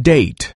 Date.